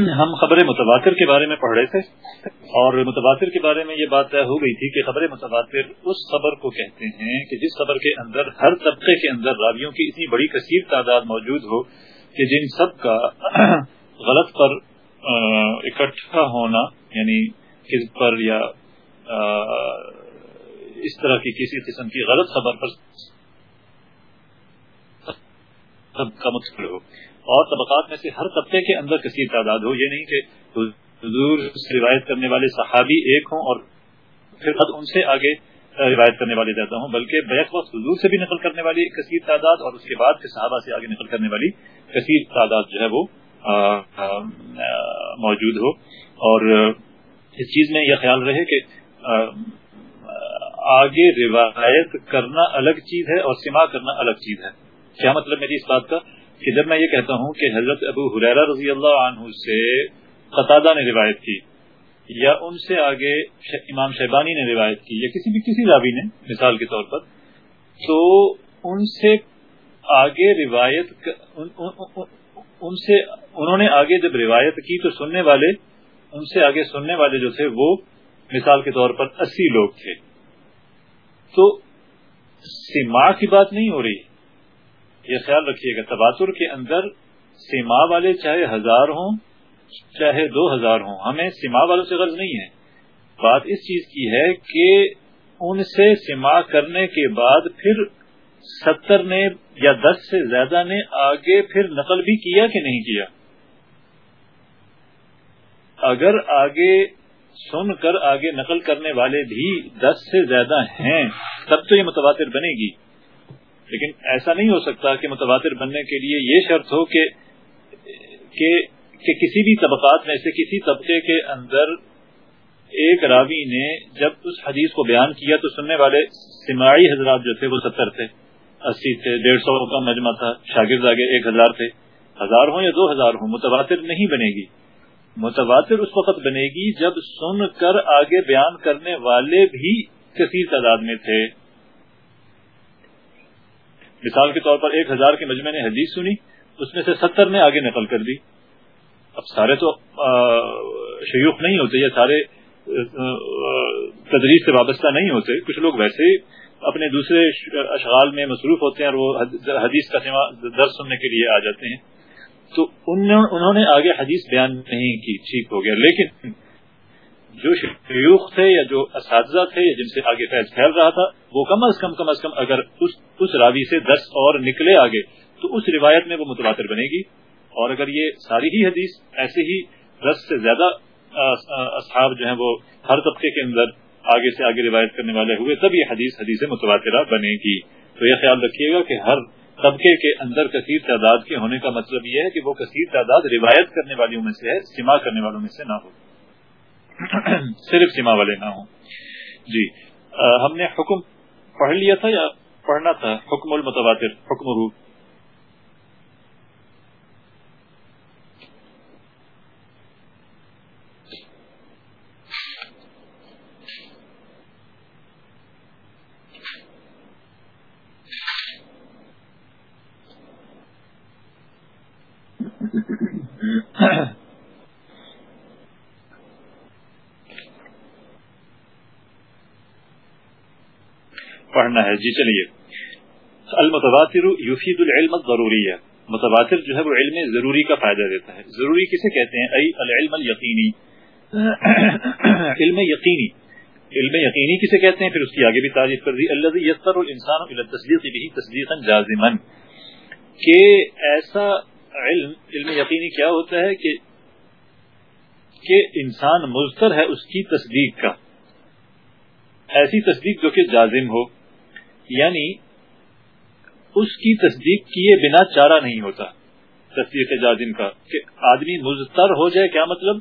ہم خبر متواتر کے بارے میں پڑھ رہے تھے اور متواتر کے بارے میں یہ بات طے ہو گئی تھی کہ خبر متواتر اس خبر کو کہتے ہیں کہ جس خبر کے اندر ہر طبقے کے اندر راویوں کی اتنی بڑی کثیر تعداد موجود ہو کہ جن سب کا غلط پر اکٹھا ہونا یعنی کس پر یا اس طرح کی کسی قسم کی غلط خبر پر سب کا متفر ہو۔ اور طبقات میں سے ہر طبقے کے اندر کثیر تعداد ہو، یہ نہیں کہ حضور سے روایت کرنے والے صحابی ایک ہوں اور پھر خود ان سے آگے روایت کرنے والے زیادہ ہوں، بلکہ بیک وقت حضور سے بھی نقل کرنے والی کثیر تعداد اور اس کے بعد کے صحابہ سے آگے نقل کرنے والی کثیر تعداد جو ہے وہ موجود ہو۔ اور اس چیز میں یہ خیال رہے کہ آگے روایت کرنا الگ چیز ہے اور سما کرنا الگ چیز ہے۔ کیا مطلب میری اس بات کا؟ کہ جب میں یہ کہتا ہوں کہ حضرت ابو حریرہ رضی اللہ عنہ سے قطادہ نے روایت کی یا ان سے آگے امام شہبانی نے روایت کی یا کسی بھی کسی راوی نے مثال کے طور پر، تو ان سے آگے روایت ان سے انہوں نے آگے جب روایت کی تو سننے والے، ان سے آگے سننے والے جو تھے وہ مثال کے طور پر اسی لوگ تھے۔ تو سما کی بات نہیں ہو رہی۔ یہ خیال رکھیے گا تباتر کے اندر سیما والے چاہے ہزار ہوں، چاہے دو ہزار ہوں، ہمیں سیما والوں سے غرض نہیں ہے۔ بات اس چیز کی ہے کہ ان سے سما کرنے کے بعد پھر ستر نے یا دس سے زیادہ نے آگے پھر نقل بھی کیا کہ نہیں کیا؟ اگر آگے سن کر آگے نقل کرنے والے بھی دس سے زیادہ ہیں، تب تو یہ متواتر بنے گی۔ لیکن ایسا نہیں ہو سکتا کہ متواتر بننے کے لیے یہ شرط ہو کہ کہ, کہ کسی بھی طبقات میں سے کسی طبقے کے اندر ایک راوی نے جب اس حدیث کو بیان کیا تو سننے والے سماعی حضرات جو تھے وہ ستر تھے اسی تھے ڈیڑھ سو کا مجمع تھا شاگرد آگے ایک ہزار تھے۔ ہزار ہوں یا دو ہزار ہوں متواتر نہیں بنے گی۔ متواتر اس وقت بنے گی جب سن کر آگے بیان کرنے والے بھی کثیر تعداد میں تھے۔ مثال کے طور پر ایک ہزار کے مجمع نے حدیث سنی، اس میں سے ستر نے آگے نقل کر دی۔ اب سارے تو شیوخ نہیں ہوتے یا سارے تدریس سے وابستہ نہیں ہوتے۔ کچھ لوگ ویسے اپنے دوسرے اشغال میں مصروف ہوتے ہیں اور وہ حدیث کا درد سننے کے لیے آ جاتے ہیں۔ تو انہوں نے آگے حدیث بیان نہیں کی، ٹھیک ہو گیا۔ لیکن جو شیوخ تھے یا جو اساتذہ تھے یا جن سے آگے فیض پھیل رہا تھا وہ کم از کم کم از کم اگر اس اس راوی سے دس اور نکلے آگے، تو اس روایت میں وہ متبادر بنے گی۔ اور اگر یہ ساری ہی حدیث ایسے ہی دس سے زیادہ اصحاب جو ہیں وہ ہر طبقے کے اندر آگے سے آگے روایت کرنے والے ہوئے، تب یہ حدیث حدیث متبادرہ بنے گی۔ تو یہ خیال رکھیے گا کہ ہر طبقے کے اندر کثیر تعداد کے ہونے کا مطلب یہ ہے کہ وہ کثیر تعداد روایت کرنے والیوں میں سے ہے سما کرنے والوں میں سے نہ ہو۔ صرف سیما والے نہ ہوں۔ جی۔ ہم نے حکم پڑھ لیا تھا یا پڑھنا تھا؟ حکم المتواتر حکم رو پڑھنا ہے۔ جی چلیے۔ المتواتر یفید العلم ضروری ہے متواتر جو ہے وہ علم ضروری کا فائدہ دیتا ہے۔ ضروری کسے کہتے ہیں؟ ای العلم الیقینی۔ علم یقینی۔ علم یقینی کسے کہتے ہیں؟ پھر اس کی آگے بھی تعریف کر دی۔ اللہ یسر الانسان الى التصدیق به تصدیقا جازما۔ کہ ایسا علم علم یقینی کیا ہوتا ہے کہ کہ انسان مزتر ہے اس کی تصدیق کا۔ ایسی تصدیق جو کہ جازم ہو۔ یعنی اس کی تصدیق کیے بنا چارہ نہیں ہوتا۔ تصدیق جازم کا کہ آدمی مزتر ہو جائے، کیا مطلب؟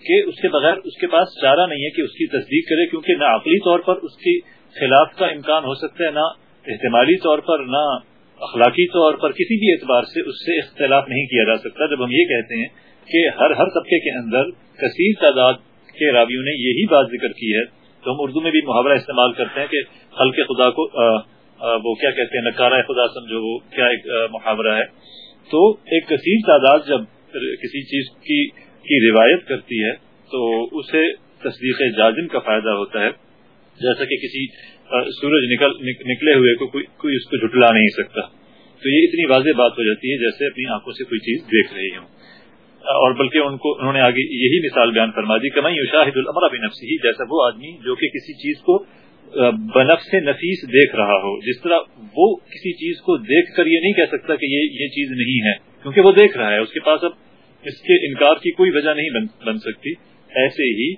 کہ اس کے بغیر اس کے پاس چارہ نہیں ہے کہ اس کی تصدیق کرے، کیونکہ نہ عقلی طور پر اس کی خلاف کا امکان ہو سکتا ہے، نہ احتمالی طور پر، نہ اخلاقی طور پر کسی بھی اعتبار سے اس سے اختلاف نہیں کیا جا سکتا۔ جب ہم یہ کہتے ہیں کہ ہر ہر طبقے کے اندر کثیر تعداد کے راویوں نے یہی بات ذکر کی ہے تو ہم اردو میں بھی محاورہ استعمال کرتے ہیں کہ خلق خدا کو وہ کیا کہتے ہیں، نکارہ خدا سمجھو، وہ کیا ایک محاورہ ہے۔ تو ایک کثیر تعداد جب کسی چیز کی کی روایت کرتی ہے تو اسے تصدیق جازم کا فائدہ ہوتا ہے۔ جیسا کہ کسی سورج نکل نکلے ہوئے کو کوئی کوئی اس کو جھٹلا نہیں سکتا۔ تو یہ اتنی واضح بات ہو جاتی ہے جیسے اپنی آنکھوں سے کوئی چیز دیکھ رہی ہوں۔ اور بلکہ ان کو انہوں نے آگے یہی مثال بیان فرما دی کمائی شاہد العمر ابھی نفسی جیسا وہ آدمی جو کہ کسی چیز کو بنف سے نفیس دیکھ رہا ہو، جس طرح وہ کسی چیز کو دیکھ کر یہ نہیں کہہ سکتا کہ یہ یہ چیز نہیں ہے، کیونکہ وہ دیکھ رہا ہے، اس کے پاس اب اس کے انکار کی کوئی وجہ نہیں بن بن سکتی۔ ایسے ہی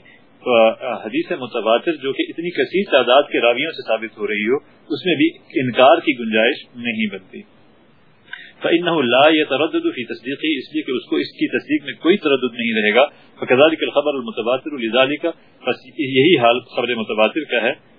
حدیث متواتر جو کہ اتنی کثیر تعداد کے راویوں سے ثابت ہو رہی ہو، اس میں بھی انکار کی گنجائش نہیں بنتی۔ فإنه لا يتردد في تصديقه، اس لیے کہ اس کو اس کی تصدیق میں کوئی تردد نہیں رہے گا۔ فكذلك الخبر المتواتر لذلك۔ بس یہی حال خبر متواتر کا ہے۔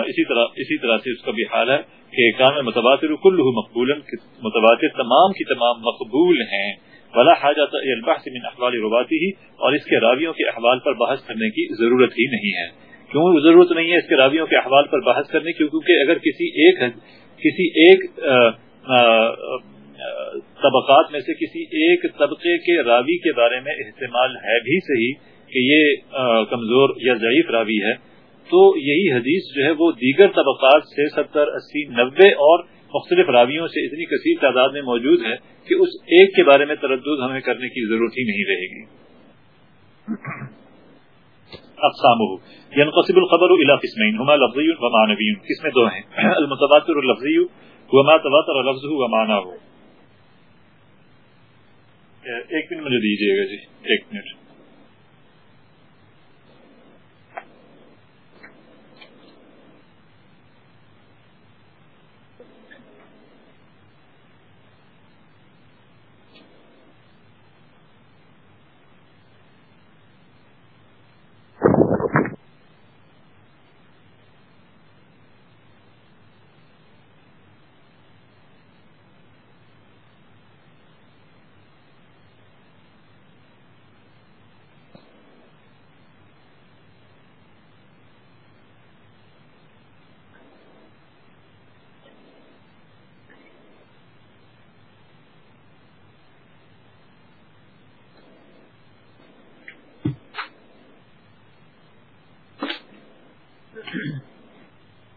اسی طرح اسی طرح سے اس کا بھی حال ہے کہ کام متواتر كله مقبولا متواتر تمام کی تمام مقبول ہیں۔ ولا حاجت البحث من احوال رواته۔ اور اس کے راویوں کے احوال پر بحث کرنے کی ضرورت ہی نہیں ہے۔ کیوں ضرورت نہیں ہے اس کے راویوں کے احوال پر بحث کرنے؟ کی کیونکہ اگر کسی ایک کسی ایک، آ آ طبقات میں سے کسی ایک طبقے کے راوی کے بارے میں احتمال ہے بھی صحیح کہ یہ کمزور یا ضعیف راوی ہے۔ تو یہی حدیث جو ہے وہ دیگر طبقات سے ستر، اسی نبے اور مختلف راویوں سے اتنی کثیر تعداد میں موجود ہے کہ اس ایک کے بارے میں تردد ہمیں کرنے کی ضرورت ہی نہیں رہے گی۔ اقسام ينقسم الخبر الى قسمين، هما لفظي ومعنوي قسم دو ہیں۔ المتواتر اللفظي وما تواتر لفظه ومعناه۔ ایک منٹ مجھے دیجیے گا جی ایک منٹ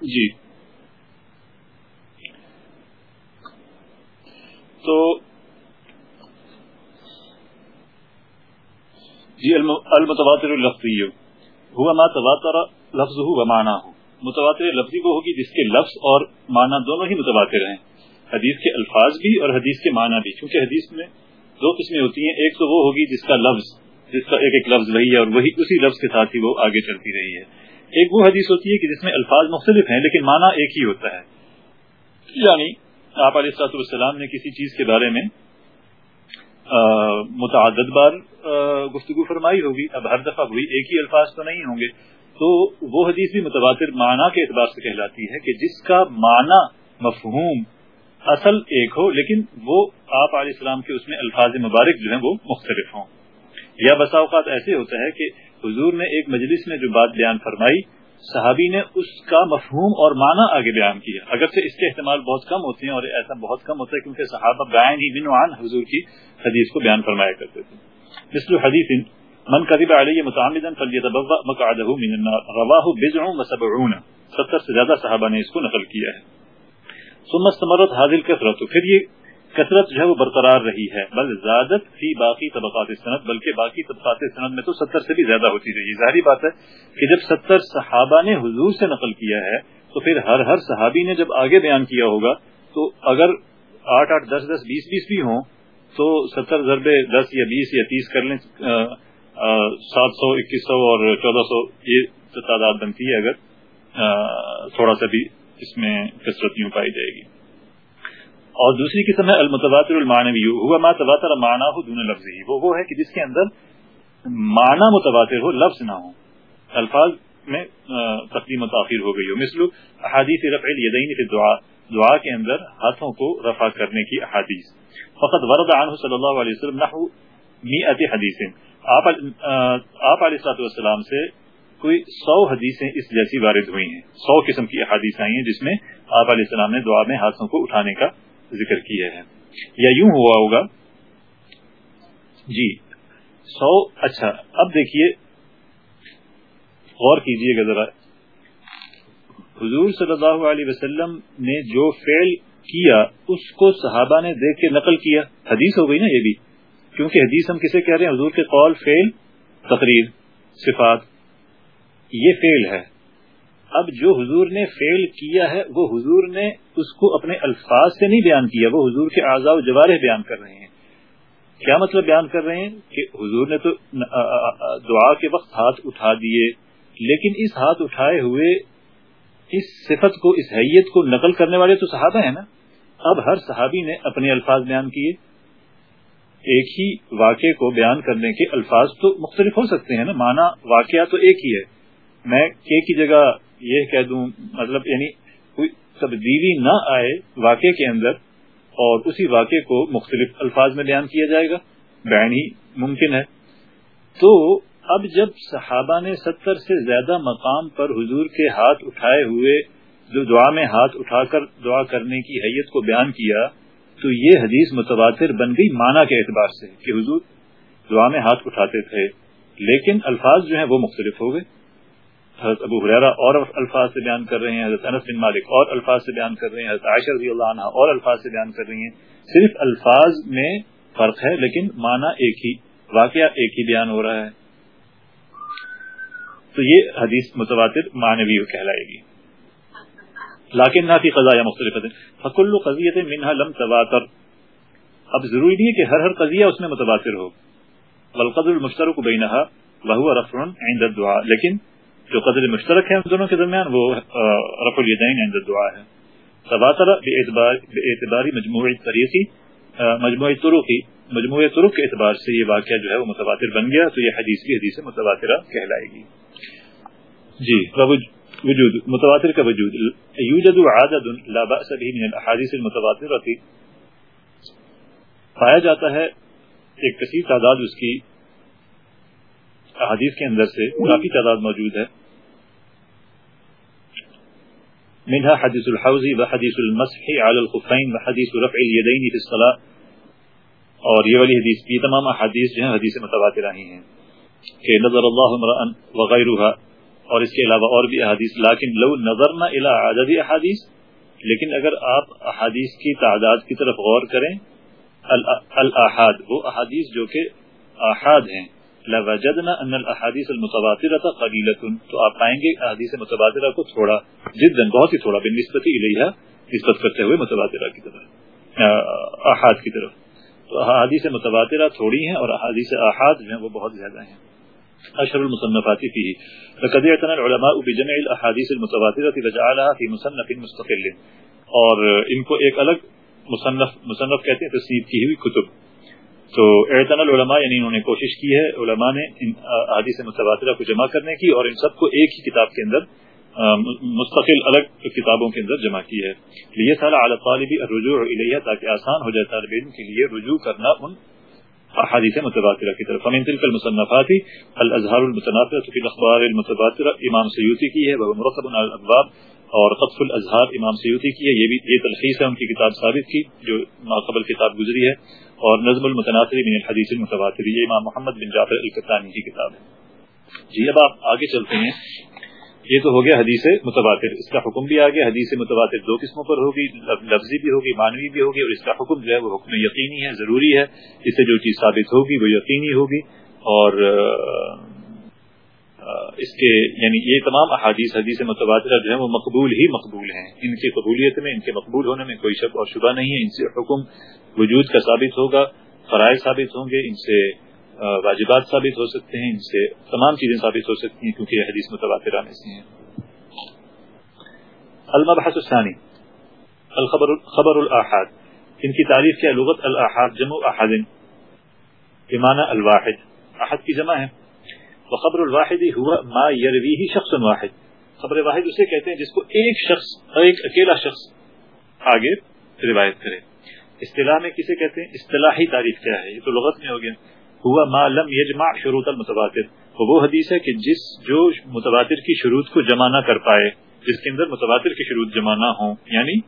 جی تو جی المتواتر لفظی ہوا ما تواتر لفظ ہو مانا ہو متواتر لفظی وہ ہوگی جس کے لفظ اور معنی دونوں ہی متواتر ہیں. حدیث کے الفاظ بھی اور حدیث کے معنی بھی. کیونکہ حدیث میں دو قسمیں ہوتی ہیں، ایک تو وہ ہوگی جس کا لفظ، جس کا ایک ایک لفظ وہی ہے اور وہی اسی لفظ کے ساتھ ہی وہ آگے چلتی رہی ہے. ایک وہ حدیث ہوتی ہے کہ جس میں الفاظ مختلف ہیں لیکن معنی ایک ہی ہوتا ہے. یعنی آپ علیہ السلاط والسلام نے کسی چیز کے بارے میں متعدد بار گفتگو فرمائی ہوگی۔ اب ہر دفعہ وہی ایک ہی الفاظ تو نہیں ہوں گے۔ تو وہ حدیث بھی متواتر معنی کے اعتبار سے کہلاتی ہے کہ جس کا معنی مفہوم اصل ایک ہو، لیکن وہ آپ علیہ السلام کے اس میں الفاظ مبارک جو ہیں وہ مختلف ہوں۔ یا بسا اوقات ایسے ہوتا ہے کہ حضور نے ایک مجلس میں جو بات بیان فرمائی صحابی نے اس کا مفہوم اور معنی آگے بیان کیا۔ اگرچہ اس کے احتمال بہت کم ہوتے ہیں اور ایسا بہت کم ہوتا ہے کیونکہ صحابہ گائن ہی من عن حضور کی حدیث کو بیان فرمایا کرتے تھے۔ مثل حدیث، من قریب علیہ متعمدا فلیتبوا مقعده من النار رواه بضع و ستر سے زیادہ صحابہ نے اس کو نقل کیا ہے۔ ثم استمرت هذه الكثرة۔ پھر یہ کثرت جو ہے وہ برقرار رہی ہے۔ بل زیادت فی باقی طبقات صنعت بلکہ باقی طبقات صنعت میں تو ستر سے بھی زیادہ ہوتی رہی۔ ظاہری بات ہے کہ جب ستر صحابہ نے حضور سے نقل کیا ہے، تو پھر ہر ہر صحابی نے جب آگے بیان کیا ہوگا، تو اگر آٹھ آٹھ دس دس بیس بیس بھی ہوں، تو ستر ضربے دس یا بیس یا تیس کر لیں سات سو، اکیس سو اور چودہ سو، یہ تعداد بنتی ہے، اگر تھوڑا سا بھی اس میں کثرت یوں پائی جائے گی۔ اور دوسری قسم ہے المتواتر المعنوی. ہوا ما تواتر معنی ہو دون لفظ ہی وہ وہ ہے کہ جس کے اندر معنی متواتر ہو، لفظ نہ ہو. الفاظ میں تقدیم و تاخیر ہو گئی ہو. مثل احادیث رفع الیدین فی الدعاء. دعا کے اندر ہاتھوں کو رفع کرنے کی احادیث. فقط ورد عنہ صلی اللہ علیہ وسلم نحو میئت حدیث. آپ آپ علیہ الصلوۃ والسلام سے کوئی سو حدیثیں اس جیسی وارد ہوئی ہیں. سو قسم کی احادیث آئی ہیں جس میں آپ علیہ السلام نے دعا میں ہاتھوں کو اٹھانے کا ذکر کیا ہے یا یوں ہوا ہوگا۔ جی۔ سو اچھا اب دیکھیے۔ غور کیجیے گا ذرا۔ حضور صلی اللہ علیہ وسلم نے جو فعل کیا، اس کو صحابہ نے دیکھ کے نقل کیا۔ حدیث ہو گئی نا یہ بھی۔ کیونکہ حدیث ہم کسے کہہ رہے ہیں، حضور کے قول، فعل، تقریر، صفات، یہ فعل ہے۔ اب جو حضور نے فیل کیا ہے، وہ حضور نے اس کو اپنے الفاظ سے نہیں بیان کیا، وہ حضور کے اعضاء و جوارح بیان کر رہے ہیں۔ کیا مطلب بیان کر رہے ہیں؟ کہ حضور نے تو دعا کے وقت ہاتھ اٹھا دیے، لیکن اس ہاتھ اٹھائے ہوئے اس صفت کو، اس حیت کو نقل کرنے والے تو صحابہ ہیں نا؟ اب ہر صحابی نے اپنے الفاظ بیان کیے۔ ایک ہی واقعے کو بیان کرنے کے الفاظ تو مختلف ہو سکتے ہیں نا مانا واقعہ تو ایک ہی ہے۔ میں کے کی جگہ یہ کہہ دوں مطلب یعنی کوئی تبدیلی نہ آئے واقعے کے اندر اور اسی واقعے کو مختلف الفاظ میں بیان کیا جائے گا بین ہی ممکن ہے۔ تو اب جب صحابہ نے ستر سے زیادہ مقام پر حضور کے ہاتھ اٹھائے ہوئے، جو دعا میں ہاتھ اٹھا کر دعا کرنے کی حیت کو بیان کیا، تو یہ حدیث متواتر بن گئی معنی کے اعتبار سے کہ حضور دعا میں ہاتھ اٹھاتے تھے، لیکن الفاظ جو ہیں وہ مختلف ہو گئے۔ حضرت ابو حریرہ اور الفاظ سے بیان کر رہے ہیں، حضرت انس بن مالک اور الفاظ سے بیان کر رہے ہیں، حضرت عائشہ رضی اللہ عنہ اور الفاظ سے بیان کر رہی ہیں۔ صرف الفاظ میں فرق ہے، لیکن معنی ایک ہی، واقعہ ایک ہی بیان ہو رہا ہے۔ تو یہ حدیث متواتر معنوی کہلائے گی۔ لاکن نہ قضا یا مختلف فکل قضیت منہا لم تواتر۔ اب ضروری نہیں ہے کہ ہر ہر قضیہ اس میں متواتر ہو۔ بلقد المشترک بینہا، وہو رفع عند الدعاء۔ لیکن جو قدر مشترک ہے ان دونوں کے درمیان، وہ رف الیدین عند دعا ہے تباتر اعتباری مجموعی طریقی مجموعی طرقی مجموعی طرق کے اعتبار سے یہ واقعہ جو ہے وہ متواتر بن گیا، تو یہ حدیث کی حدیث متواترہ کہلائے گی۔ جی وجود، متواتر کا وجود۔ یوجد عادد لا بأس به من الاحادیث المتواترہ پایا جاتا ہے، ایک کثیر تعداد اس کی احادیث کے اندر سے کافی تعداد موجود ہے۔ منها حديث الحوزي وحديث المسح على الخفين وحديث رفع اليدين في الصلاة۔ اور یہ والی حدیث، یہ تمام احادیث جو ہیں، حدیث متواتر ہی ہیں۔ کہ نظر اللہ امرأ وغیرها اور اس کے علاوہ اور بھی احادیث، لیکن لو نظرنا الى عدد احادیث، لیکن اگر آپ احادیث کی تعداد کی طرف غور کریں الاحاد، وہ احادیث جو کہ احاد ہیں۔ لوجدنا ان الاحاديث المتواتره قليله تو آپ پائیں گے احادیث متواترہ کو تھوڑا جدا، بہت ہی تھوڑا بالنسبه الیها نسبت کرتے ہوئے متواترہ کی طرف احاد کی طرف۔ تو احادیث متواترہ تھوڑی ہیں اور احادیث احاد جو ہیں وہ بہت زیادہ ہیں۔ اشهر المصنفات فيه لقد اعتنى العلماء بجمع الاحاديث المتواتره وجعلها في مصنف مستقل۔ اور ان کو ایک الگ مصنف مصنف کہتے ہیں، تصنیف کی ہوئی کتب۔ تو اعتن العلماء یعنی انہوں نے کوشش کی ہے، علماء نے ان حادث کو جمع کرنے کی اور ان سب کو ایک ہی کتاب کے اندر مستقل الگ کتابوں کے اندر جمع کی ہے۔ یہ سارا اعلی طالبی رجوع الیہ تاکہ آسان ہو جائے طالب علم کے لیے رجوع کرنا ان احادیث متبادلہ کی طرف۔ فمن تلك المصنفات الازهار المتناثرة في الاخبار المتبادلة امام سیوطی کی ہے وہ مرتب الابواب اور قطف الازهار امام سیوطی کی ہے، یہ بھی یہ تلخیص ہے، ان کی کتاب ثابت کی، جو ما قبل کتاب گزری ہے، اور نظم المتناثر من الحدیث المتواتر، یہ امام محمد بن جعفر القطانی کی کتاب ہے۔ جی اب آپ آگے چلتے ہیں۔ یہ تو ہو گیا حدیث متواتر، اس کا حکم بھی آ گیا حدیث متواتر دو قسموں پر ہوگی، لفظی بھی ہوگی مانوی بھی ہوگی، اور اس کا حکم جو ہے وہ حکم یقینی ہے، ضروری ہے۔ اس سے جو چیز ثابت ہوگی وہ یقینی ہوگی، اور اس کے یعنی یہ تمام احادیث حدیث متبادلہ جو ہیں وہ مقبول ہی مقبول ہیں۔ ان کی قبولیت میں، ان کے مقبول ہونے میں کوئی شک اور شبہ نہیں ہے۔ ان سے حکم وجود کا ثابت ہوگا، فرائض ثابت ہوں گے، ان سے واجبات ثابت ہو سکتے ہیں، ان سے تمام چیزیں ثابت ہو سکتی ہیں کیونکہ یہ حدیث متبادلہ میں سے ہیں۔ المبحث الثانی، الخبر، خبر الاحاد۔ ان کی تعریف کیا؟ لغت الاحاد، جمع احد بمعنى الواحد۔ احد کی جمع ہے۔ وخبر الواحد ہوا ما یرویہ شخص واحد. خبر واحد اسے کہتے ہیں جس کو ایک شخص، ایک اکیلا شخص آگے روایت کرے۔ اصطلاح میں کسے کہتے ہیں؟ اصطلاحی تعریف کیا ہے؟ یہ تو لغت میں ہو گیا۔ ہوا ما لم یجمع شروط المتواتر۔ تو وہ حدیث ہے کہ جس جو متواتر کی شروط کو جمع نہ کر پائے، جس کے اندر متواتر کی شروط جمع نہ ہوں یعنی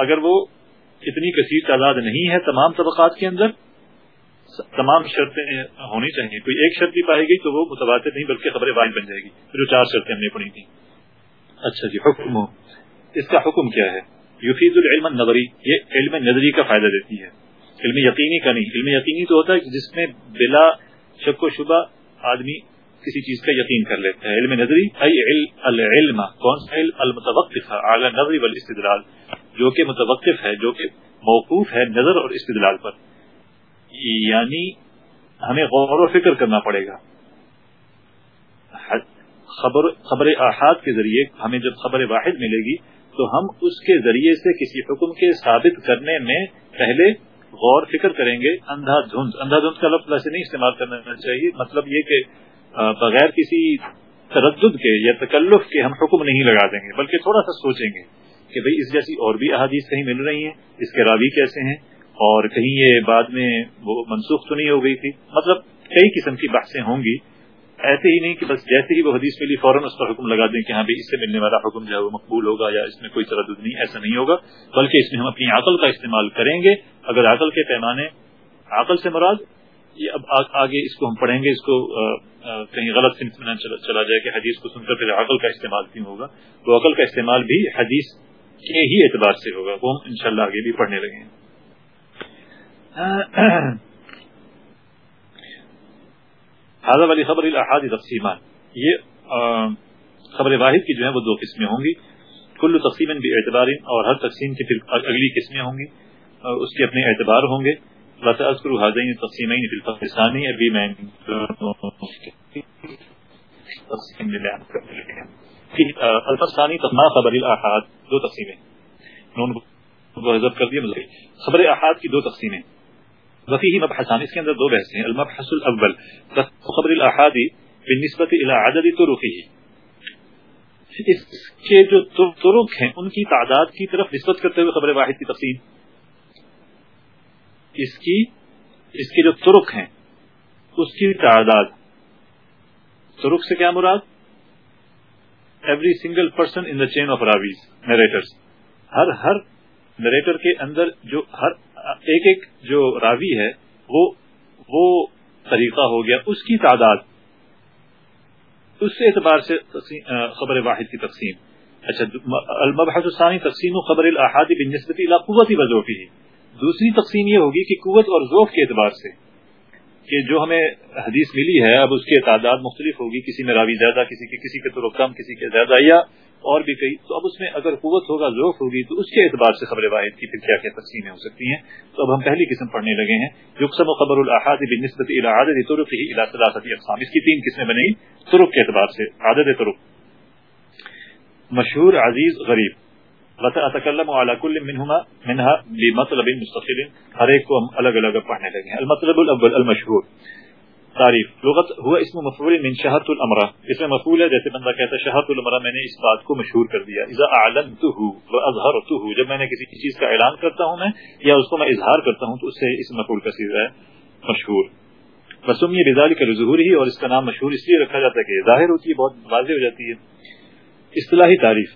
اگر وہ اتنی کثیر تعداد نہیں ہے تمام طبقات کے اندر تمام شرطیں ہونی چاہیے۔ کوئی ایک شرط بھی پائے گی تو وہ متواتر نہیں بلکہ خبر واحد بن جائے گی۔ جو چار شرطیں ہم نے پڑھی تھیں۔ اچھا جی حکم۔ اس کا حکم کیا ہے؟ یفید العلم نظری یہ علم نظری کا فائدہ دیتی ہے۔ علم یقینی کا نہیں۔ علم یقینی تو ہوتا ہے جس میں بلا شک و شبہ آدمی کسی چیز کا یقین کر لیتا ہے۔ علم نظری العلم کون سا علم؟ المتوقف اعلی نظری والاستدلال۔ جو کہ متوقف ہے جو کہ موقوف ہے نظر اور استدلال پر۔ یعنی ہمیں غور و فکر کرنا پڑے گا۔ خبر خبر احاد کے ذریعے ہمیں جب خبر واحد ملے گی، تو ہم اس کے ذریعے سے کسی حکم کے ثابت کرنے میں پہلے غور فکر کریں گے۔ اندھا دھند اندھا دھند کا لفظ ویسے نہیں استعمال کرنا چاہیے۔ مطلب یہ کہ بغیر کسی تردد کے یا تکلف کے ہم حکم نہیں لگا دیں گے، بلکہ تھوڑا سا سوچیں گے کہ بھئی اس جیسی اور بھی احادیث کہیں مل رہی ہیں، اس کے راوی کیسے ہیں؟ اور کہیں یہ بعد میں وہ منسوخ تو نہیں ہو گئی تھی۔ مطلب کئی قسم کی بحثیں ہوں گی۔ ایسے ہی نہیں کہ بس جیسے ہی وہ حدیث ملی فوراً اس پر حکم لگا دیں کہ ہاں بھی اس سے ملنے والا حکم جو ہے وہ مقبول ہوگا یا اس میں کوئی تردد نہیں، ایسا نہیں ہوگا۔ بلکہ اس میں ہم اپنی عقل کا استعمال کریں گے۔ اگر عقل کے پیمانے عقل سے مراد، یہ اب آگے اس کو ہم پڑھیں گے، اس کو کہیں غلط سمت میں چلا جائے کہ حدیث کو سن کر پھر عقل کا استعمال کیوں ہوگا۔ تو عقل کا استعمال بھی حدیث کے ہی اعتبار سے ہوگا۔ وہ ہم انشاءاللہ آگے بھی پڑھنے لگے ہیں۔ حاضر والی خبر الاحاد تقسیمان یہ خبر واحد کی جو ہے وہ دو قسمیں ہوں گی. کل تقسیم بھی اعتبار اور ہر تقسیم کی پھر اگلی قسمیں ہوں گی. اس کے اپنے اعتبار ہوں گے. اذکر حاضرین تقسیمین فی الفقسانی ابھی میں تقسیم میں بیان کر لگے ہیں الفقسانی تقما خبر الاحاد؟ دو تقسیمیں. نون کو حضرت کر دیا مطلب خبر احاد کی دو تقسیمیں. وفی ہی مبحثان اس کے اندر دو بحث ہیں المبحث الاول خبر الاحادی بالنسبت الى عدد طرقه. اس کے جو طرق ہیں، ان کی تعداد کی طرف نسبت کرتے ہوئے خبر واحد کی تقسیم اس کی اس کے جو طرق ہیں، اس کی تعداد. طرق سے کیا مراد؟ Every single person in the chain of راویز narrators ہر ہر نریٹر کے اندر جو ہر ایک ایک جو راوی ہے، وہ وہ طریقہ ہو گیا، اس کی تعداد، اس سے اعتبار سے خبر واحد کی تقسیم۔ اچھا المبحث الثانی، تقسیم و خبر الحاد بنسبت الى قوت وضوفی دوسری تقسیم یہ ہوگی کہ قوت اور ذوف کے اعتبار سے، کہ جو ہمیں حدیث ملی ہے، اب اس کی تعداد مختلف ہوگی، کسی میں راوی زیادہ، کسی کے کسی کے تو کم، کسی کے زیادہ، یا اور بھی کئی، تو اب اس میں اگر قوت ہوگا، ذوق ہوگی، تو اس کے اعتبار سے خبر واحد کی پھر کیا کیا تقسیمیں ہو سکتی ہیں؟ تو اب ہم پہلی قسم پڑھنے لگے ہیں۔ یقسم و خبر الحاد بنسبت الى عدد طرق ہی الى ثلاثه اقسام۔ اس کی تین قسمیں بنی طرق کے اعتبار سے۔ عدد طرق۔ مشہور، عزیز، غریب۔ اتکلم على كل منهما، منها بمطلب مستقل۔ ہر ایک کو ہم الگ الگ پڑھنے لگے ہیں۔ المطلب الاول، المشہور۔ تعریف. لغت ہوا اسم مفعول من شہرت الامرہ اس میں مفعول ہے، جیسے بندہ کہتا ہے شہرت الامرہ میں نے اس بات کو مشہور کر دیا. اذا اعلنته واظهرته جب میں نے کسی چیز کا اعلان کرتا ہوں میں، یا اس کو میں اظہار کرتا ہوں، تو اس سے اس مفعول کا صیغہ ہے مشہور. وسمی بذلك لظهور ہی اور اس کا نام مشہور اس لیے رکھا جاتا ہے کہ ظاہر ہوتی ہے، بہت واضح ہو جاتی ہے. اصطلاحی تعریف.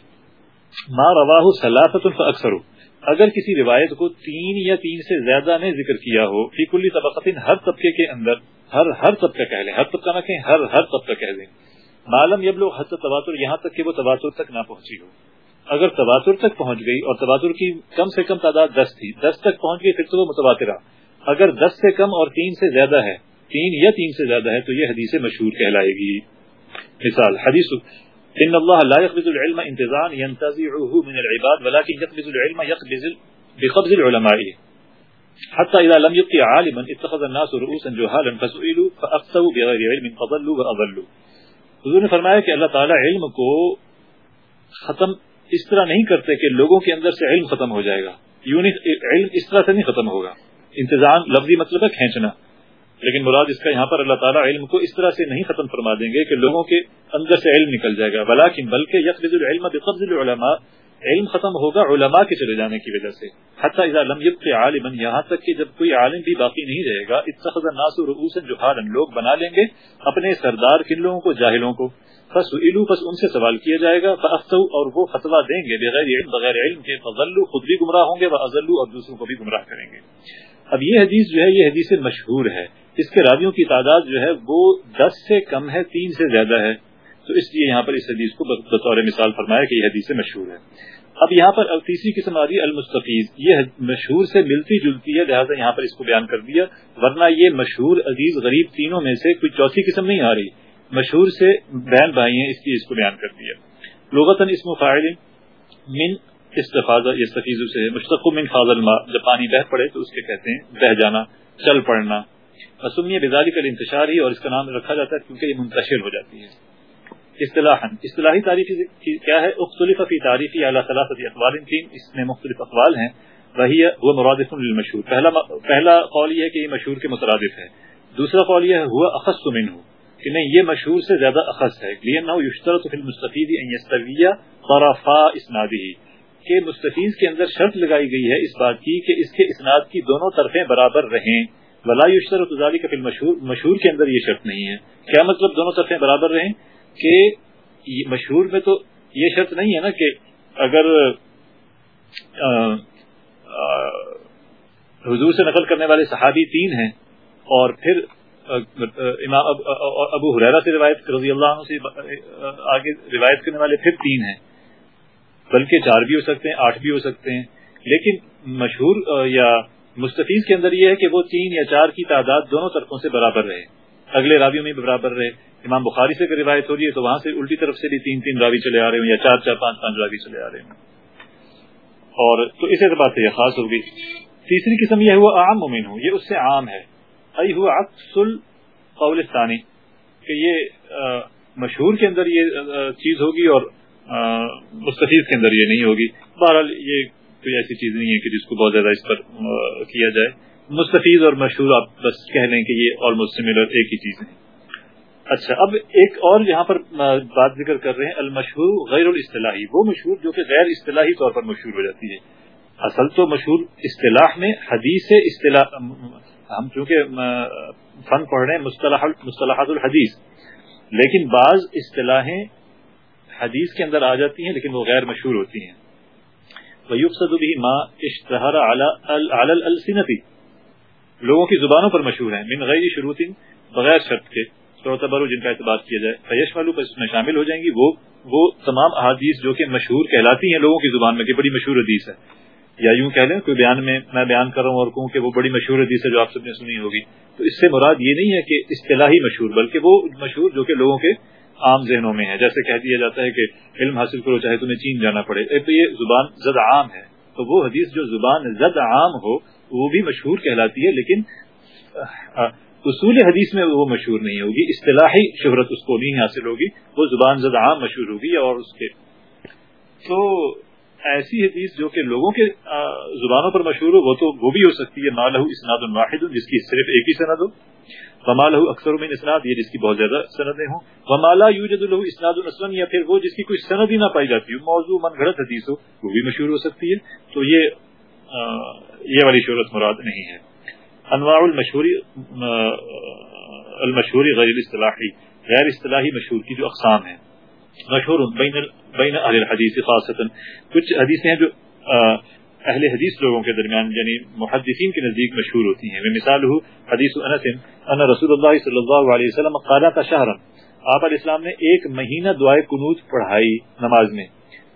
ما رواه ثلاثه فاكثر اگر کسی روایت کو تین یا تین سے زیادہ نے ذکر کیا ہو، فی کلی طبقت ہر طبقے کے اندر ہر ہر طبقہ کہہ لیں، ہر طبقہ نہ کہیں، ہر ہر طبقہ کہہ دیں۔ معلوم یب لوگ حد تواتر یہاں تک کہ وہ تواتر تک نہ پہنچی ہو۔ اگر تواتر تک پہنچ گئی اور تواتر کی کم سے کم تعداد دس تھی، دس تک پہنچ گئی پھر تو وہ متواترہ۔ اگر دس سے کم اور تین سے زیادہ ہے، تین یا تین سے زیادہ ہے، تو یہ حدیث مشہور کہلائے گی۔ مثال، حدیث، ان اللہ لا يقبض العلم انتظام ينتزعه من العباد ولكن يقبض العلم يقبض بقبض العلماء۔ حتى اذا لم يبقي عالما اتخذ الناس رؤوسا جهالا فسئلوا فافتوا بغير علم فضلوا واضلوا حضور نے فرمایا کہ اللہ تعالی علم کو ختم اس طرح نہیں کرتے کہ لوگوں کے اندر سے علم ختم ہو جائے گا. یونی علم اس طرح سے نہیں ختم ہوگا. انتظام، لفظی مطلب ہے کھینچنا. لیکن مراد اس کا یہاں پر اللہ تعالیٰ علم کو اس طرح سے نہیں ختم فرما دیں گے کہ لوگوں کے اندر سے علم نکل جائے گا. بلاکن بلکہ یقبض العلم بقبض العلماء علم ختم ہوگا علماء کے چلے جانے کی وجہ سے۔ حتی اذا لم يبقى عالما، یہاں تک کہ جب کوئی عالم بھی باقی نہیں رہے گا، اتخذ الناس رؤوسا جهالا لوگ بنا لیں گے اپنے سردار کن لوگوں کو، جاہلوں کو۔ فسئلوا، پس ان سے سوال کیا جائے گا فافتوا اور وہ فتوی دیں گے بغیر علم بغیر علم کے۔ فضلوا، خود بھی گمراہ ہوں گے واضلوا اور دوسروں کو بھی گمراہ کریں گے۔ اب یہ حدیث جو ہے، یہ حدیث مشہور ہے۔ اس کے راویوں کی تعداد جو ہے، وہ دس سے کم ہے، تین سے زیادہ ہے۔ تو اس لیے یہاں پر اس حدیث کو بطور مثال فرمایا کہ یہ حدیث مشہور ہے۔ اب یہاں پر تیسری قسم آ رہی ہے المستفیز یہ مشہور سے ملتی جلتی ہے، لہٰذا یہاں پر اس کو بیان کر دیا، ورنہ یہ مشہور، عزیز، غریب تینوں میں سے کوئی چوتھی قسم نہیں آ رہی۔ مشہور سے بہن بھائی ہیں، اس لیے اس کو بیان کر دیا۔ لغتاً اسم فائل من استفاظ استفیز سے مشتق من فاضل جب پانی بہ پڑے تو اس کے کہتے ہیں بہ جانا، چل پڑنا رسومی بزاری کا انتشار ہی اور اس کا نام رکھا جاتا ہے کیونکہ یہ منتشر ہو جاتی ہے۔ اصطلاح اصطلاحی تعریفی کیا ہے؟ مختلف فی تعریفی اعلیٰ ثلاثت اقوال اس میں مختلف اقوال ہیں۔ وہی وہ مرادف للمشہور۔ پہلا پہلا قول یہ ہے کہ یہ مشہور کے مترادف ہے دوسرا قول یہ ہے ہوا اخص من ہو کہ نہیں، یہ مشہور سے زیادہ اخص ہے۔ لینا یشترط فی المستفید ان یستویہ طرفا اسنادی کہ مستفیز کے اندر شرط لگائی گئی ہے اس بات کی کہ اس کے اسناد کی دونوں طرفیں برابر رہیں۔ ولا یشترط ذلك فی المشہور مشہور کے اندر یہ شرط نہیں ہے۔ کیا مطلب دونوں طرفیں برابر رہیں؟ کہ مشہور میں تو یہ شرط نہیں ہے نا کہ اگر حضور سے نقل کرنے والے صحابی تین ہیں اور پھر امام ابو حریرا سے روایت، رضی اللہ عنہ سے آگے روایت کرنے والے پھر تین ہیں۔ بلکہ چار بھی ہو سکتے ہیں، آٹھ بھی ہو سکتے ہیں۔ لیکن مشہور یا مستفیز کے اندر یہ ہے کہ وہ تین یا چار کی تعداد دونوں طرفوں سے برابر رہے۔ اگلے راویوں میں بھی برابر رہے امام بخاری سے روایت ہو رہی ہے تو وہاں سے الٹی طرف سے بھی تین تین راوی چلے آ رہے ہوں یا چار چار پانچ پانچ راوی چلے آ رہے ہوں۔ اور تو اس اعتبار سے یہ خاص ہوگی۔ تیسری قسم یہ ہوا عام مومن ہوں، یہ اس سے عام ہے۔ ای ہوا اکسل قولستانی کہ یہ مشہور کے اندر یہ چیز ہوگی اور مستفیز کے اندر یہ نہیں ہوگی۔ بہرحال یہ کوئی ایسی چیز نہیں ہے کہ جس کو بہت زیادہ اس پر کیا جائے۔ مستفیز اور مشہور آپ بس کہہ لیں کہ یہ آلموسٹ سملر ایک ہی چیز ہے۔ اچھا اب ایک اور یہاں پر بات ذکر کر رہے ہیں، المشہور غیر الاصطلاحی۔ وہ مشہور جو کہ غیر اصطلاحی طور پر مشہور ہو جاتی ہے۔ اصل تو مشہور اصطلاح میں حدیث اصطلاح ہم چونکہ فن پڑھ رہے ہیں، مصطلح مصطلحات الحدیث۔ لیکن بعض اصطلاحیں حدیث کے اندر آ جاتی ہیں، لیکن وہ غیر مشہور ہوتی ہیں۔ ویقصد بھی ما اشتہر علی السنتی لوگوں کی زبانوں پر مشہور ہیں. من غیر شروط بغیر شرط کے تعتبر جن کا اعتبار کیا جائے. فیش والو پر اس میں شامل ہو جائیں گی. وہ وہ تمام احادیث جو کہ مشہور کہلاتی ہیں لوگوں کی زبان میں، کہ بڑی مشہور حدیث ہے. یا یوں کہہ لیں، کوئی بیان میں میں بیان کر رہا ہوں اور کہوں کہ وہ بڑی مشہور حدیث ہے جو آپ سب نے سنی ہوگی. تو اس سے مراد یہ نہیں ہے کہ اصطلاحی مشہور، بلکہ وہ مشہور جو کہ لوگوں کے عام ذہنوں میں ہے. جیسے کہہ دیا جاتا ہے کہ علم حاصل کرو، چاہے تمہیں چین جانا پڑے. تو یہ زبان زد عام ہے. تو وہ حدیث جو زبان زد عام ہو وہ بھی مشہور کہلاتی ہے، لیکن اصول حدیث میں وہ مشہور نہیں ہوگی، اصطلاحی شہرت اس کو نہیں حاصل ہوگی، وہ زبان زد عام مشہور ہوگی اور اس کے۔ تو ایسی حدیث جو کہ لوگوں کے زبانوں پر مشہور ہو، وہ تو، وہ بھی ہو سکتی ہے۔ مالہ اسناد الواحد جس کی صرف ایک ہی صنعت ہو۔ ومالہ اکثر من اسناد، یہ جس کی بہت زیادہ صنعتیں ہوں۔ ومالا یوجد الہ اسناد الاسلم یا پھر وہ جس کی کوئی صنعت ہی نہ پائی جاتی ہو، موضوع من گھڑت حدیث ہو، وہ بھی مشہور ہو سکتی ہے۔ تو یہ یہ والی شہرت مراد نہیں ہے۔ انواع المشہوری المشہوری غیر اصطلاحی غیر اصطلاحی مشہور کی جو اقسام ہیں۔ مشہور بین بین اہل الحدیث خاصتا۔ کچھ حدیثیں ہیں جو اہل حدیث لوگوں کے درمیان یعنی محدثین کے نزدیک مشہور ہوتی ہیں۔ مثال ہو حدیث انس، ان رسول اللہ صلی اللہ علیہ وسلم قالا کا شہرا۔ آپ علیہ السلام نے ایک مہینہ دعائے قنوت پڑھائی نماز میں۔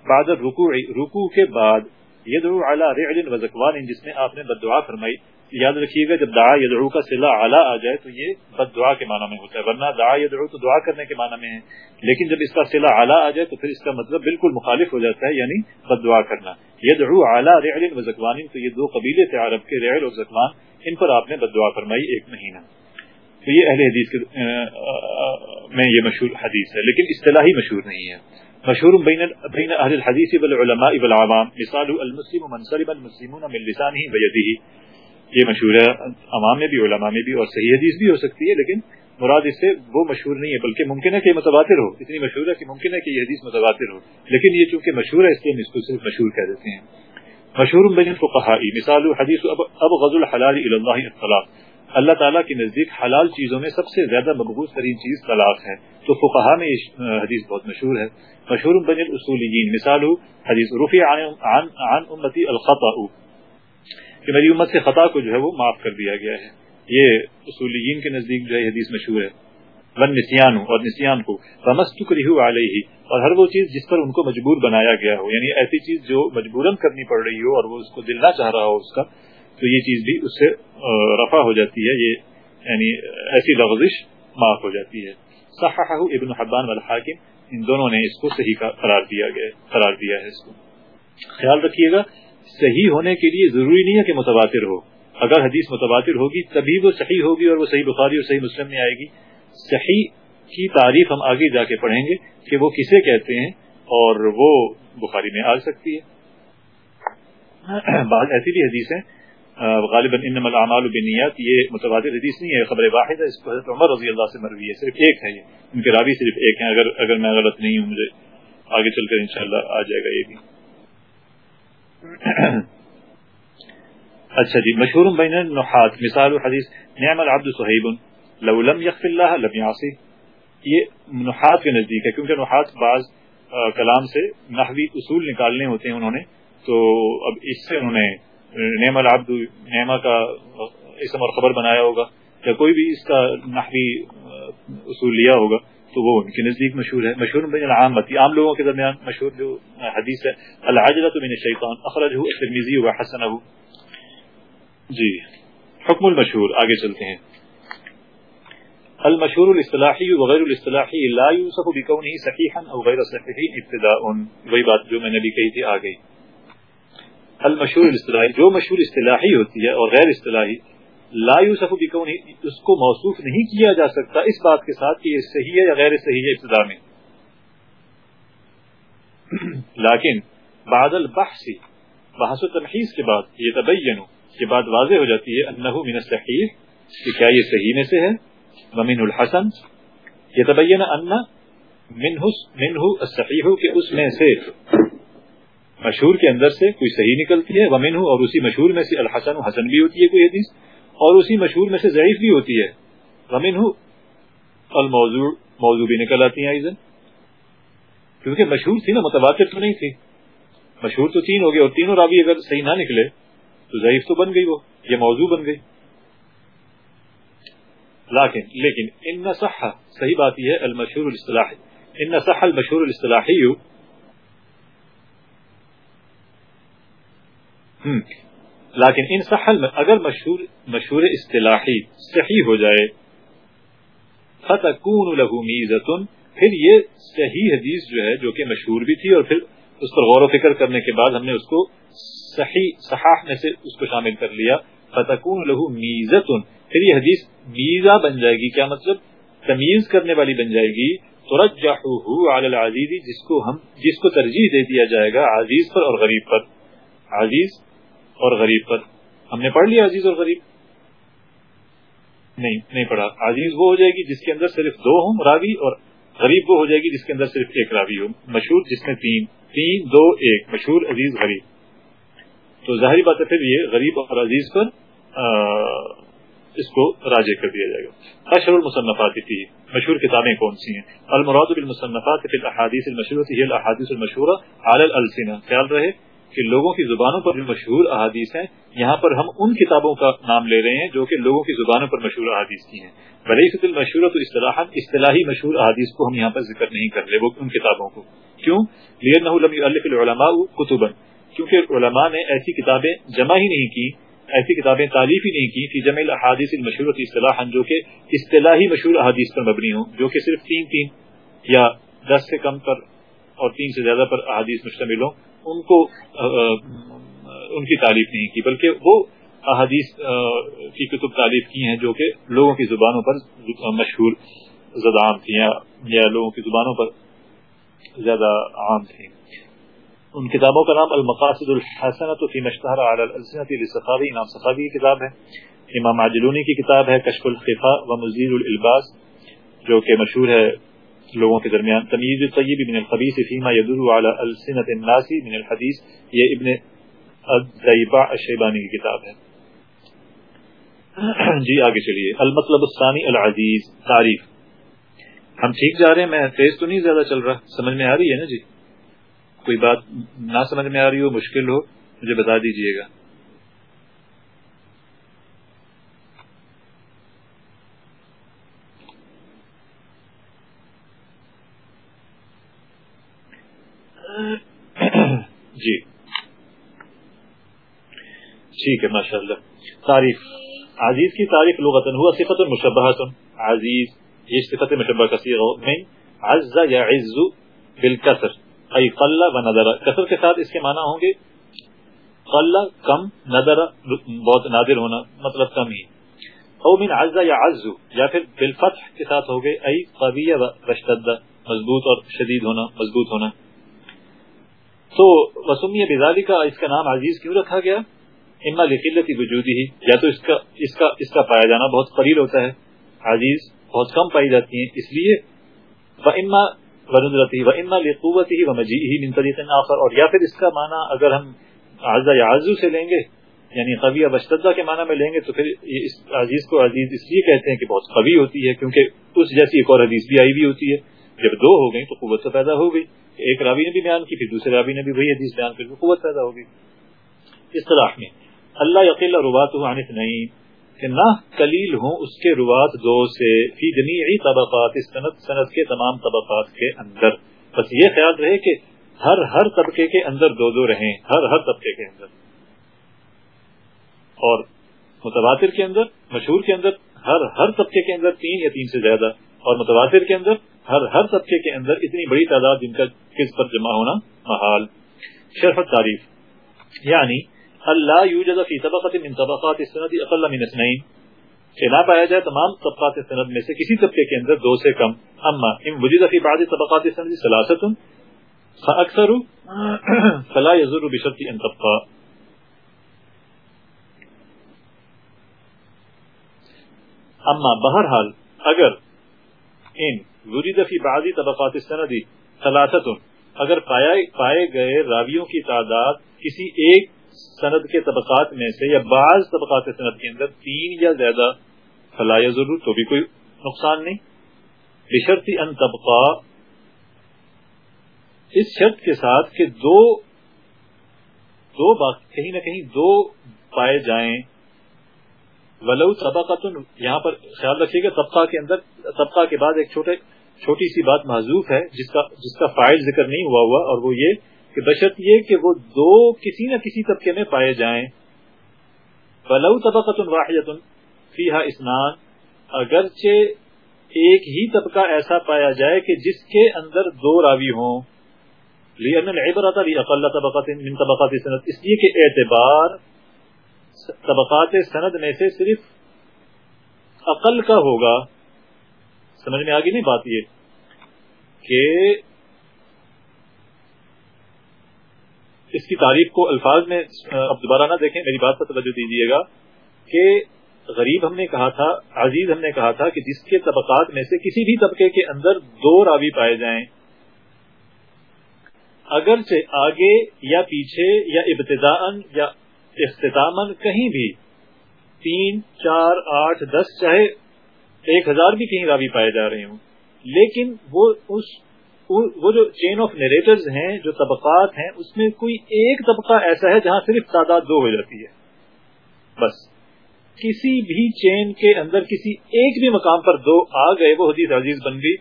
بعد رکوع رکوع کے بعد یدعو علی رعل و زکوان جس میں آپ نے بدعا فرمائی۔ یاد رکھیے گا، جب دعا یدعو کا صلہ اعلیٰ آ جائے تو یہ بد دعا کے معنی میں ہوتا ہے، ورنہ دعا یدعو تو دعا کرنے کے معنی میں ہے۔ لیکن جب اس کا صلہ اعلیٰ آ جائے تو پھر اس کا مطلب بالکل مخالف ہو جاتا ہے یعنی بد دعا کرنا۔ یدعو اعلیٰ رعل و زکوان تو یہ دو قبیلے تھے، عرب کے رعل اور زکوان، ان پر آپ نے بد دعا فرمائی ایک مہینہ۔ تو یہ اہل حدیث میں یہ مشہور حدیث ہے، لیکن اصطلاحی مشہور نہیں ہے۔ مشہور بین بین اہل الحدیث والعلماء والعوام. مثال المسلم من سلم المسلمون من لسانه ويده. یہ مشہور ہے، عوام میں بھی، علماء میں بھی، اور صحیح حدیث بھی ہو سکتی ہے، لیکن مراد اس سے وہ مشہور نہیں ہے، بلکہ ممکن ہے کہ متواتر ہو. اتنی مشہور ہے کہ ممکن ہے کہ یہ حدیث متواتر ہو. لیکن یہ چونکہ مشہور ہے، اس لیے ہم اس کو صرف مشہور کہہ دیتے ہیں. مشہور بین الفقہائی. مثال حدیث اب اب غز الحلال اللہ اطلاق. اللہ تعالیٰ کے نزدیک حلال چیزوں میں سب سے زیادہ مقبوض ترین چیز طلاق ہے۔ تو فقہا میں یہ حدیث بہت مشہور ہے۔ مشہور بین الاصولیین مثال حدیث رفع عن, عن امتی الخطا کہ میری امت سے خطا کو جو ہے وہ معاف کر دیا گیا ہے۔ یہ اصولین کے نزدیک جو ہے حدیث مشہور ہے۔ ون نسیان اور نسیان کو رمست علیہ اور ہر وہ چیز جس پر ان کو مجبور بنایا گیا ہو۔ یعنی ایسی چیز جو مجبوراً کرنی پڑ رہی ہو اور وہ اس کو دلنا چاہ رہا ہو اس کا۔ تو یہ چیز بھی اس سے رفع ہو جاتی ہے، یہ یعنی ایسی لغزش معاف ہو جاتی ہے۔ صححہ ابن حبان والحاکم، ان دونوں نے اس کو صحیح قرار دیا گیا، قرار دیا ہے اس کو۔ خیال رکھیے گا، صحیح ہونے کے لیے ضروری نہیں ہے کہ متواتر ہو۔ اگر حدیث متواتر ہوگی، تبھی وہ صحیح ہوگی اور وہ صحیح بخاری اور صحیح مسلم میں آئے گی۔ صحیح کی تعریف ہم آگے جا کے پڑھیں گے کہ وہ کسے کہتے ہیں اور وہ بخاری میں آ سکتی ہے۔ بعض ایسی بھی حدیث ہیں غالباً انما الاعمال بالنیات، یہ متواتر حدیث نہیں ہے خبر واحد ہے، اس کو حضرت عمر رضی اللہ سے مروی ہے، صرف ایک ہے یہ۔ ان کے راوی صرف ایک ہیں، اگر اگر میں غلط نہیں ہوں، مجھے آگے چل کر انشاءاللہ آ جائے گا یہ بھی۔ اچھا جی مشہور بین النحات، مثال حدیث، نعم العبد صہیب، لو لم یغفر اللہ لم یعصی۔ یہ نحات کے نزدیک ہے، کیونکہ نحات بعض کلام سے نحوی اصول نکالنے ہوتے ہیں انہوں نے، تو اب اس سے انہوں نے نعم العبد نعمہ کا اسم اور خبر بنایا ہوگا یا کوئی بھی اس کا نحوی اصول لیا ہوگا، تو وہ ان کے نزدیک مشہور ہے۔ مشہور بین العامتی، عام لوگوں کے درمیان مشہور جو حدیث ہے العجلۃ من الشیطان، اخرجہ الترمذی وحسنہ جی حکم المشہور، آگے چلتے ہیں۔ المشہور الاصطلاحی وغیر الاصطلاحی لا یوصف بکونه صحیحا او غیر صحیح ابتداء۔ وہی بات جو میں نے بھی کہی تھی آ گئی المشہور الاصطلاحی جو مشہور اصطلاحی ہوتی ہے اور غیر اصطلاحی، لا یوسف بکون اس کو موصوف نہیں کیا جا سکتا اس بات کے ساتھ کہ یہ صحیح ہے یا غیر صحیح ہے ابتدا میں۔ لیکن بعد البحث، بحث و تمحیز کے بعد یہ تبین یہ بات واضح ہو جاتی ہے انہو من الصحیح کہ کیا یہ صحیح میں سے ہے۔ ومن الحسن، یہ تبین ان منہ الصحیح کہ اس میں سے مشہور کے اندر سے کوئی صحیح نکلتی ہے ومن اور اسی مشہور میں سے الحسن حسن بھی ہوتی ہے کوئی حدیث، اور اسی مشہور میں سے ضعیف بھی ہوتی ہے۔ ومن الموضوع موضوع بھی نکل آتی ہیں کیونکہ مشہور تھی نا، متواتر تو نہیں تھی۔ مشہور تو تین ہو گئے، اور تینوں راوی اگر صحیح نہ نکلے، تو ضعیف تو بن گئی وہ، یہ موضوع بن گئی۔ لیکن لیکن، ان صح، صحیح بات یہ ہے، المشہور الاصطلاحی۔ ان صح المشہور الاصطلاحی لیکن ان سحل میں اگر مشہور مشہور اصطلاحی صحیح ہو جائے، فتکون له میزه پھر یہ صحیح حدیث جو ہے، جو کہ مشہور بھی تھی اور پھر اس پر غور و فکر کرنے کے بعد ہم نے اس کو صحیح، صحاح میں سے اس کو شامل کر لیا۔ فتکون له میزه پھر یہ حدیث میزہ بن جائے گی۔ کیا مطلب؟ تمیز کرنے والی بن جائے گی۔ ترجحه علی العزیز، جس کو ہم، جس کو ترجیح دے دیا جائے گا عزیز پر اور غریب پر۔ عزیز اور غریب پر۔ ہم نے پڑھ لیا عزیز اور غریب۔ نہیں نہیں پڑھا۔ عزیز وہ ہو جائے گی جس کے اندر صرف دو ہوں، راوی، اور غریب وہ ہو جائے گی جس کے اندر صرف ایک راوی ہو۔ مشہور جس میں تین تین، دو، ایک۔ مشہور عزیز غریب۔ تو ظاہری بات ہے پھر یہ غریب اور عزیز پر اس کو راجے کر دیا جائے گا۔ اشر المصنفات تھی مشہور کتابیں کون سی ہیں؟ المراد بالمصنفات فی الاحادیث المشہورہ، ہی الاحادیث المشہورہ علی الالسنہ۔ خیال رہے۔ کہ لوگوں کی زبانوں پر جو مشہور احادیث ہیں۔ یہاں پر ہم ان کتابوں کا نام لے رہے ہیں جو کہ لوگوں کی زبانوں پر مشہور احادیث کی ہیں۔ بلیفت المشہور تو اصطلاح اصطلاحی مشہور احادیث کو ہم یہاں پر ذکر نہیں کر رہے، وہ ان کتابوں کو۔ کیوں؟ العلماء کتبن کیونکہ علماء نے ایسی کتابیں جمع ہی نہیں کی، ایسی کتابیں تعلیف ہی نہیں کی تھی جمع الحادیث المشہور اصطلاح جو کہ اصطلاحی مشہور احادیث پر مبنی ہوں، جو کہ صرف تین تین یا دس سے کم پر اور تین سے زیادہ پر احادیث مشتمل ہوں۔ ان کو ان کی تعریف نہیں کی، بلکہ وہ احادیث کی کتب تعریف کی ہیں جو کہ لوگوں کی زبانوں پر مشہور زدام تھیں یا لوگوں کی زبانوں پر زیادہ عام تھیں۔ ان کتابوں کا نام المقاصد الحسنت فی مشتہر علی الالسنت لسخاوی امام سخاوی کی کتاب ہے۔ امام عجلونی کی کتاب ہے کشف الخفا و مزید الالباس، جو کہ مشہور ہے لوگوں کے درمیان تمیز طیب من الخبیث فیما یدل علی السنت الناس من الحدیث، یہ ابن الزیبع الشیبانی کی کتاب ہے۔ جی آگے چلیے۔ المطلب الثانی العزیز، تعریف۔ ہم ٹھیک جا رہے ہیں، میں تیز تو نہیں زیادہ چل رہا۔ سمجھ میں آ رہی ہے نا جی؟ کوئی بات نہ سمجھ میں آ رہی ہو، مشکل ہو، مجھے بتا دیجیے گا۔ ٹھیک ہے ماشاء اللہ تعریف عزیز کی تعریف لغتن ہوا صفت المشبہ عزیز، یہ صفت مشبہ کا سیغ من عز یعز بالکسر، ای قل و نظر۔ کسر کے ساتھ اس کے معنی ہوں گے قل کم، نظر، بہت نادر ہونا مطلب کم ہی۔ او من عز یعز، یا پھر بالفتح کے ساتھ ہو گئے، ای قوی و رشتد، مضبوط اور شدید ہونا، مضبوط ہونا۔ تو وسمی بزالی کا اس کا نام عزیز کیوں رکھا گیا؟ اما لقلتی وجودی ہی، یا تو اس کا اس کا اس کا پایا جانا بہت قلیل ہوتا ہے، عزیز بہت کم پائی جاتی ہیں، اس لیے و اما ونظرتی، و اما لقوتی ہی و مجیع ہی من طریق آخر، اور یا پھر اس کا معنی اگر ہم عزا یا عزو سے لیں گے یعنی قوی ابشتدہ کے معنی میں لیں گے، تو پھر اس عزیز کو عزیز اس لیے کہتے ہیں کہ بہت قوی ہوتی ہے، کیونکہ اس جیسی ایک اور حدیث بھی آئی بھی ہوتی ہے، جب دو ہو گئی تو قوت سے پیدا ہو گئی، ایک راوی نے بھی بیان کی، پھر دوسرے راوی نے بھی وہی حدیث بیان کر قوت پیدا ہو گئی۔ اس میں اللہ یقیل روات عنت نہیں کہ نہ کلیل ہوں اس کے روات دو سے فی جمیعی طبقات سنت سنت کے تمام طبقات کے اندر۔ بس یہ خیال رہے کہ ہر ہر طبقے کے اندر دو دو رہیں، ہر ہر طبقے کے اندر۔ اور متواتر کے اندر، مشہور کے اندر ہر ہر طبقے کے اندر تین یا تین سے زیادہ۔ اور متواتر کے اندر ہر ہر طبقے کے اندر اتنی بڑی تعداد جن کا کس پر جمع ہونا محال۔ شرفت تعریف یعنی اللہ یوجد فی طبقت من طبقات السند اقل من اثنین کہ نہ پایا جائے تمام طبقات سند میں سے کسی طبقے کے اندر دو سے کم؟ اما ان وجد فی بعض طبقات السند ثلاثه فاکثر فلا يضر بشرط ان طبقه اما بہرحال اگر ان وجد فی بعض طبقات السند ثلاثه اگر پائے گئے راویوں کی تعداد کسی ایک سند کے طبقات میں سے یا بعض طبقات سند کے اندر تین یا زیادہ فلاح ضرور تو بھی کوئی نقصان نہیں۔ بشرطی ان طبقہ اس شرط کے ساتھ کہ دو دو کہیں نہ کہیں دو پائے جائیں۔ ولو طبقہ یہاں پر خیال رکھیے گا طبقہ کے اندر، طبقہ کے بعد ایک چھوٹے، چھوٹی سی بات محضوف ہے، جس کا جس کا فائل ذکر نہیں ہوا ہوا، اور وہ یہ کہ بشرط یہ کہ وہ دو کسی نہ کسی طبقے میں پائے جائیں۔ فلو طبقت واحد فیحا اسنان اگرچہ ایک ہی طبقہ ایسا پایا جائے کہ جس کے اندر دو راوی ہوں۔ لأن العبرت اقل طبقات من طبقات سند اس لیے کہ اعتبار طبقات سند میں سے صرف عقل کا ہوگا۔ سمجھ میں آگے نہیں بات یہ کہ اس کی تعریف کو الفاظ میں اب دوبارہ نہ دیکھیں، میری بات پر توجہ دیجیے گا کہ غریب ہم نے کہا تھا، عزیز ہم نے کہا تھا کہ جس کے طبقات میں سے کسی بھی طبقے کے اندر دو راوی پائے جائیں، اگرچہ آگے یا پیچھے یا ابتدا یا اختتام کہیں بھی تین، چار، آٹھ، دس، چاہے ایک ہزار بھی کہیں راوی پائے جا رہے ہوں، لیکن وہ اس وہ جو چین آف نیریٹرز ہیں، جو طبقات ہیں، اس میں کوئی ایک طبقہ ایسا ہے جہاں صرف تعداد دو ہو جاتی ہے۔ بس۔ کسی بھی چین کے اندر کسی ایک بھی مقام پر دو آ گئے، وہ حدیث عزیز بن گئی۔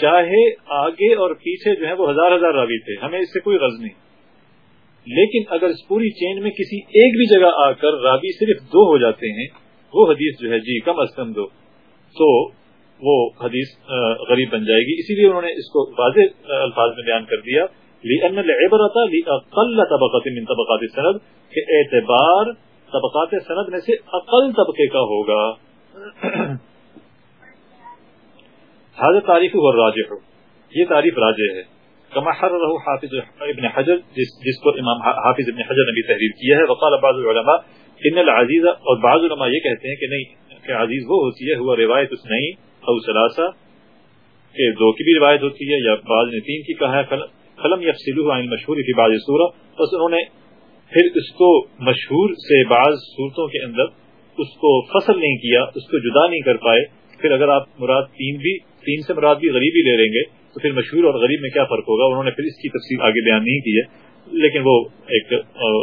چاہے آگے اور پیچھے جو ہے وہ ہزار ہزار راوی تھے۔ ہمیں اس سے کوئی غرض نہیں۔ لیکن اگر اس پوری چین میں کسی ایک بھی جگہ آ کر راوی صرف دو ہو جاتے ہیں، وہ حدیث جو ہے جی کم از کم دو۔ تو وہ حدیث غریب بن جائے گی۔ اسی لیے انہوں نے اس کو واضح الفاظ میں بیان کر دیا۔ طبقات من طبقات سند کہ اعتبار طبقات سند میں سے اقل طبقے کا ہوگا۔ حاضر تعریف ہو راج ہو یہ تعریف راجع ہے۔ کما حرر حافظ ابن حجر جس, جس کو امام حافظ ابن حجر نے بھی تحریر کیا ہے۔ وقال بعض العلماء ان العزیز اور بعض علماء یہ کہتے ہیں کہ نہیں کہ عزیز وہ ہوتی ہے ہوا روایت اس نہیں۔ او سلاسا کہ دو کی بھی روایت ہوتی ہے، یا بعض نے تین کی کہا ہے فلم یفصلوه عن المشهور في بعض سورہ، بس انہوں نے پھر اس کو مشہور سے بعض صورتوں کے اندر اس کو فصل نہیں کیا، اس کو جدا نہیں کر پائے۔ پھر اگر آپ مراد تین بھی، تین سے مراد بھی غریب ہی لے لیں گے، تو پھر مشہور اور غریب میں کیا فرق ہوگا؟ انہوں نے پھر اس کی تفصیل آگے بیان نہیں کی ہے۔ لیکن وہ ایک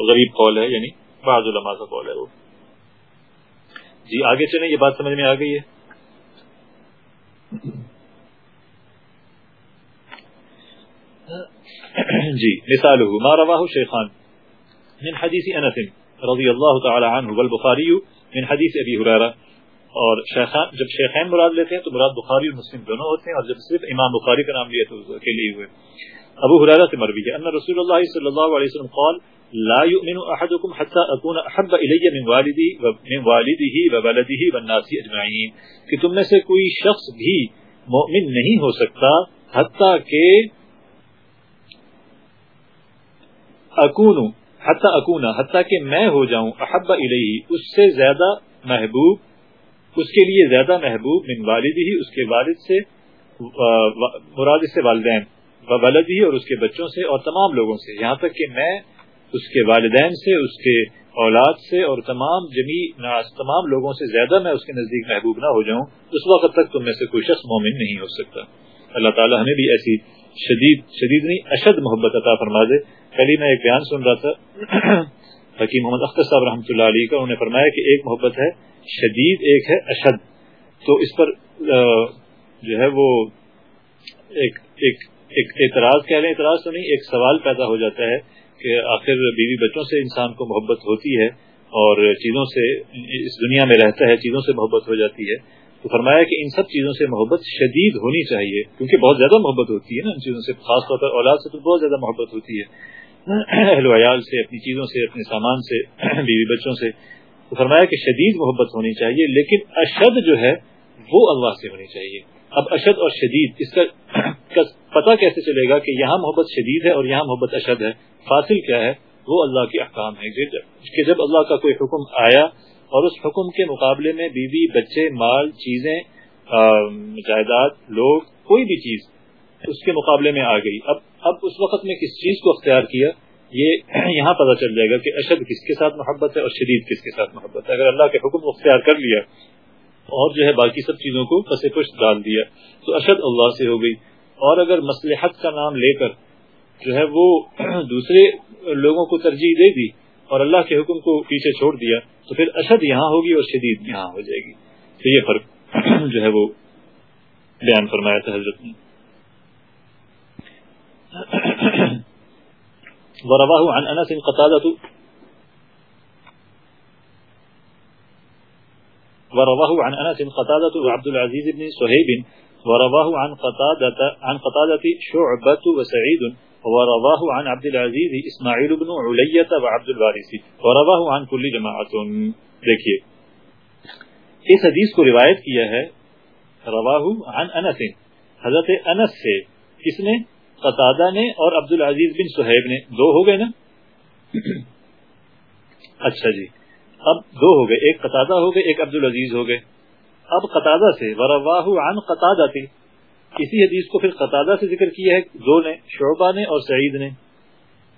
غریب قول ہے یعنی بعض علماء کا قول ہے وہ۔ جی آگے چلیں، یہ بات سمجھ میں آ گئی ہے۔ جی مثال ما رواه شیخان من حدیث انس رضی اللہ تعالی عنہ والبخاری من حدیث ابی حریرہ۔ اور شیخان، جب شیخین مراد لیتے ہیں تو مراد بخاری اور مسلم دونوں ہوتے ہیں اور جب صرف امام بخاری کا نام لیا تو اکیلے ہوئے۔ ابو حریرہ سے مروی ہے۔ ان رسول اللہ صلی اللہ علیہ وسلم قال لا يؤمن احدكم حتى اكون احب الي من والدي ومن والده وولده والناس اجمعين کہ تم میں سے کوئی شخص بھی مؤمن نہیں ہو سکتا حتیٰ کہ اکون حتیٰ اکونا حتیٰ کہ میں ہو جاؤں احب الیہ اس سے زیادہ محبوب اس کے لیے زیادہ محبوب من والد ہی اس کے والد سے مراد سے والدین ولد ہی اور اس کے بچوں سے اور تمام لوگوں سے. یہاں تک کہ میں اس کے والدین سے، اس کے اولاد سے اور تمام جمی تمام لوگوں سے زیادہ میں اس کے نزدیک محبوب نہ ہو جاؤں، اس وقت تک تم میں سے کوئی شخص مومن نہیں ہو سکتا۔ اللہ تعالیٰ ہمیں بھی ایسی شدید شدید نہیں اشد محبت عطا فرما دے پہلی میں ایک بیان سن رہا تھا۔ حکیم محمد اختر صاحب رحمۃ اللہ علیہ کا، انہوں نے فرمایا کہ ایک محبت ہے شدید، ایک ہے اشد۔ تو اس پر جو ہے وہ ایک ایک ایک اعتراض کہہ لیں، اعتراض تو نہیں، ایک سوال پیدا ہو جاتا ہے۔ کہ آخر بیوی بچوں سے انسان کو محبت ہوتی ہے اور چیزوں سے اس دنیا میں رہتا ہے، چیزوں سے محبت ہو جاتی ہے۔ تو فرمایا کہ ان سب چیزوں سے محبت شدید ہونی چاہیے، کیونکہ بہت زیادہ محبت ہوتی ہے نا ان چیزوں سے، خاص طور پر اولاد سے تو بہت زیادہ محبت ہوتی ہے۔ اہل ویال سے، اپنی چیزوں سے، اپنے سامان سے، بیوی بچوں سے۔ تو فرمایا کہ شدید محبت ہونی چاہیے، لیکن اشد جو ہے وہ اللہ سے ہونی چاہیے۔ اب اشد اور شدید، اس کا پتہ کیسے چلے گا کہ یہاں محبت شدید ہے اور یہاں محبت اشد ہے؟ فاصل کیا ہے؟ وہ اللہ کے احکام ہے جی، کہ جب اللہ کا کوئی حکم آیا اور اس حکم کے مقابلے میں بیوی، بچے، مال، چیزیں جائیداد، لوگ، کوئی بھی چیز اس کے مقابلے میں آ گئی۔ اب اب اس وقت میں کس چیز کو اختیار کیا؟ یہ یہاں پتہ چل جائے گا کہ اشد کس کے ساتھ محبت ہے اور شدید کس کے ساتھ محبت ہے۔ اگر اللہ کے حکم کو اختیار کر لیا اور جو ہے باقی سب چیزوں کو پس پشت ڈال دیا۔ تو اشد اللہ سے ہو گئی۔ اور اگر مسلحت کا نام لے کر جو ہے وہ دوسرے لوگوں کو ترجیح دے دی اور اللہ کے حکم کو پیچھے چھوڑ دیا، تو پھر اشد یہاں ہوگی اور شدید یہاں ہو جائے گی۔ تو یہ فرق جو ہے وہ بیان فرمایا تھا حضرت نے۔ ورواه عن انس قتادة ورواه عن انس قتادة وعبد العزيز بن صهيب ورواه عن قتادة عن قتادة شعبة وسعيد، ورواه عن عبد العزيز اسماعيل بن علية وعبد الوارث، ورواه عن كل جماعة. دیکھیے، اس حدیث کو روایت کیا ہے رواہ عن انس حضرت انس سے، کس نے؟ قطادہ نے اور عبد العزیز بن سہیب نے. دو ہو گئے نا؟ اچھا جی۔ اب دو ہو گئے، ایک قطادہ ہو گئے، ایک عبد العزیز ہو گئے۔ اب قطادہ سے ورواہ عن قطادہ تھی اسی حدیث کو پھر قطادہ سے ذکر کیا ہے، دو نے، شعبہ نے اور سعید نے۔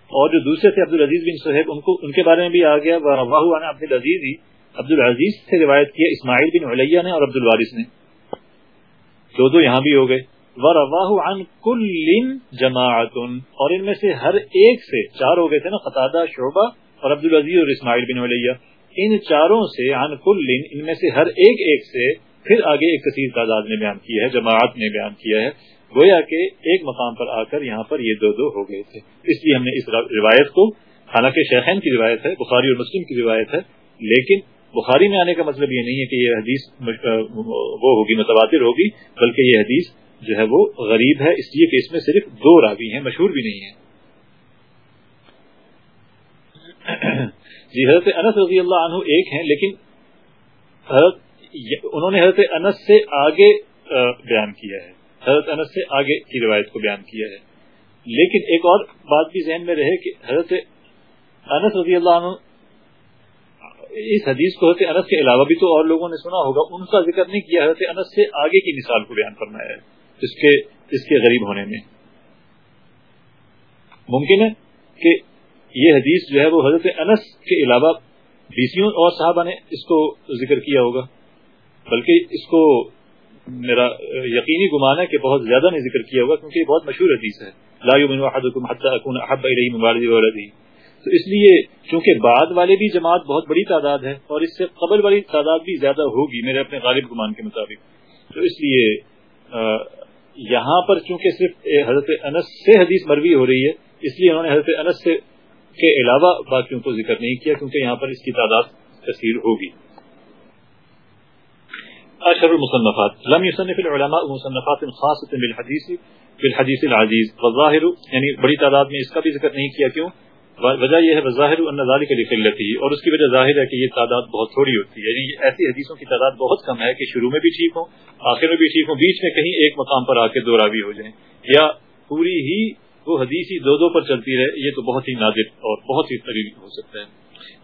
اور جو دوسرے تھے عبد العزیز بن سہیب، ان کو، ان کے بارے میں بھی آ گیا۔ ورواہ عن عبد العزیز ہی عبد العزیز سے روایت کیا اسماعیل بن علیہ نے اور عبد الوارث نے۔ دو دو یہاں بھی ہو گئے۔ ورواہ عن کل جماعت اور ان میں سے ہر ایک سے چار ہو گئے تھے نا، قطادہ، شعبہ اور عبد العزیز اور اسماعیل بن علیہ۔ ان چاروں سے، عن کل، ان میں سے ہر ایک ایک سے پھر آگے ایک کثیر تعداد نے بیان کیا ہے، جماعت نے بیان کیا ہے۔ گویا کہ ایک مقام پر آ کر یہاں پر یہ دو دو ہو گئے تھے۔ اس لیے ہم نے اس روایت کو، حالانکہ شیخین کی روایت ہے، بخاری اور مسلم کی روایت ہے، لیکن بخاری میں آنے کا مطلب یہ نہیں ہے کہ یہ حدیث وہ ہوگی، متواتر ہوگی، بلکہ یہ حدیث جو ہے وہ غریب ہے۔ اس لیے کہ اس میں صرف دو راوی ہیں، مشہور بھی نہیں ہے جی حضرت انس رضی اللہ عنہ ایک ہیں، لیکن حضرت انہوں نے حضرت انس سے آگے بیان کیا ہے۔ حضرت انس سے آگے کی روایت کو بیان کیا ہے۔ لیکن ایک اور بات بھی ذہن میں رہے کہ حضرت انس رضی اللہ عنہ، اس حدیث کو حضرت انس کے علاوہ بھی تو اور لوگوں نے سنا ہوگا، ان کا ذکر نہیں کیا، حضرت انس سے آگے کی مثال کو بیان فرمایا ہے، اس کے اس کے غریب ہونے میں۔ ممکن ہے کہ یہ حدیث جو ہے وہ حضرت انس کے علاوہ بیسیوں اور صحابہ نے اس کو ذکر کیا ہوگا۔ بلکہ اس کو میرا یقینی گمان ہے کہ بہت زیادہ نے ذکر کیا ہوگا کیونکہ یہ بہت مشہور حدیث ہے۔ لا يؤمن احدكم حتى اكون احب اليه من والده وولده تو اس لیے چونکہ بعد والے بھی جماعت بہت بڑی تعداد ہے اور اس سے قبل والی تعداد بھی زیادہ ہوگی میرے اپنے غالب گمان کے مطابق۔ تو اس لیے یہاں پر چونکہ صرف حضرت انس سے حدیث مروی ہو رہی ہے، اس لیے انہوں نے حضرت انس سے کے علاوہ باقیوں کو ذکر نہیں کیا کیونکہ یہاں پر اس کی تعداد کثیر ہوگی۔ اشر المصنفات۔ لم يصنف العلماء مصنفات خاصة بالحديث بالحديث العزيز۔ والظاهر یعنی بڑی تعداد میں اس کا بھی ذکر نہیں کیا کیوں؟ وجہ یہ ہے بظاہر ان ذلك لقلته اور اس کی وجہ ظاہر ہے کہ یہ تعداد بہت تھوڑی ہوتی ہے۔ یعنی ایسی حدیثوں کی تعداد بہت کم ہے کہ شروع میں بھی ٹھیک ہوں، آخر میں بھی ٹھیک ہوں، بیچ میں کہیں ایک مقام پر آ کے دو راوی ہو جائیں۔ یا پوری ہی وہ حدیث ہی دو دو پر چلتی رہے، یہ تو بہت ہی نادر اور بہت ہی طریق ہو سکتا ہے۔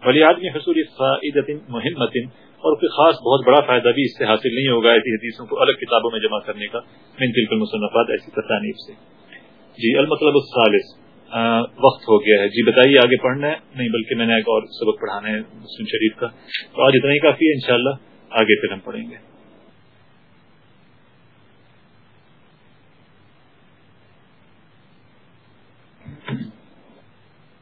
ولی آدمی حصول فائدت محمت اور کوئی خاص بہت بڑا فائدہ بھی اس سے حاصل نہیں ہوگا ایسی حدیثوں کو الگ کتابوں میں جمع کرنے کا، من تلک المصنفات، ایسی تصانیف سے۔ جی المطلب الثالث وقت ہو گیا ہے۔ جی بتائیے آگے پڑھنا ہے؟ نہیں، بلکہ میں نے ایک اور سبق پڑھانا ہے مسلم شریف کا۔ تو آج اتنا ہی کافی ہے، انشاءاللہ آگے پھر ہم پڑھیں گے۔